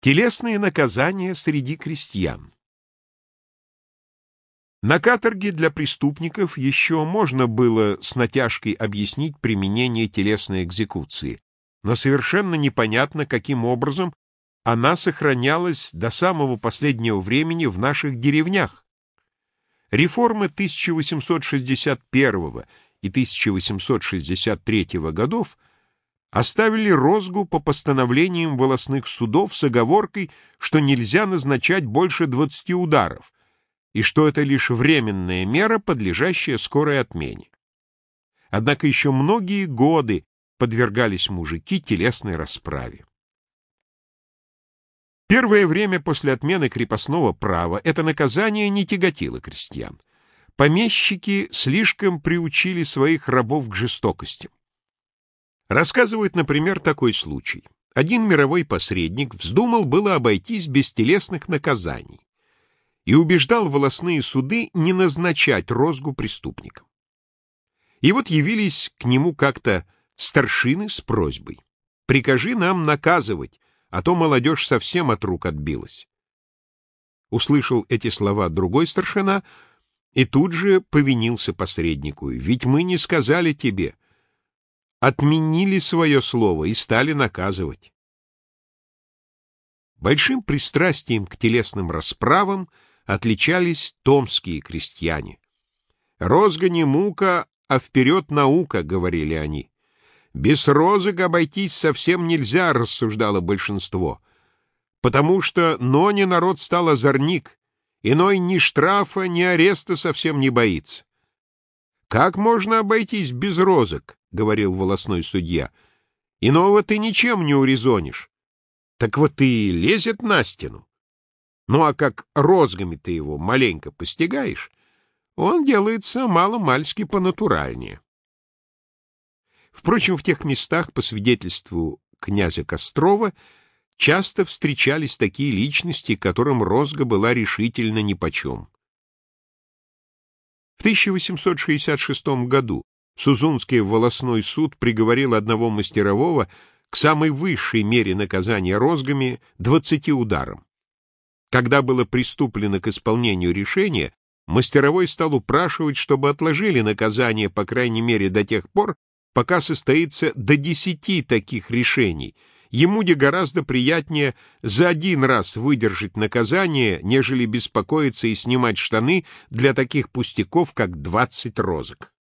Телесные наказания среди крестьян На каторге для преступников еще можно было с натяжкой объяснить применение телесной экзекуции, но совершенно непонятно, каким образом она сохранялась до самого последнего времени в наших деревнях. Реформы 1861 и 1863 годов оставили розгу по постановлениям волосных судов с оговоркой, что нельзя назначать больше 20 ударов, и что это лишь временная мера, подлежащая скорой отмене. Однако еще многие годы подвергались мужики телесной расправе. Первое время после отмены крепостного права это наказание не тяготило крестьян. Помещики слишком приучили своих рабов к жестокости. Рассказывают, например, такой случай. Один мировой посредник вздумал было обойтись без телесных наказаний и убеждал волосные суды не назначать розгу преступникам. И вот явились к нему как-то старшины с просьбой. «Прикажи нам наказывать, а то молодежь совсем от рук отбилась». Услышал эти слова другой старшина и тут же повинился посреднику. «Ведь мы не сказали тебе» отменили свое слово и стали наказывать. Большим пристрастием к телесным расправам отличались томские крестьяне. «Розга не мука, а вперед наука», — говорили они. «Без розыга обойтись совсем нельзя», — рассуждало большинство, «потому что, но не народ стал озорник, иной ни штрафа, ни ареста совсем не боится. Как можно обойтись без розок? — говорил волосной судья. — Иного ты ничем не урезонишь. Так вот и лезет на стену. Ну а как розгами ты его маленько постигаешь, он делается мало-мальски понатуральнее. Впрочем, в тех местах, по свидетельству князя Кострова, часто встречались такие личности, которым розга была решительно нипочем. В 1866 году Сузунский волосной суд приговорил одного мастерового к самой высшей мере наказания розгами двадцати ударам. Когда было приступлено к исполнению решения, мастеровой стал упрашивать, чтобы отложили наказание, по крайней мере, до тех пор, пока состоится до десяти таких решений. Ему де гораздо приятнее за один раз выдержать наказание, нежели беспокоиться и снимать штаны для таких пустяков, как двадцать розок.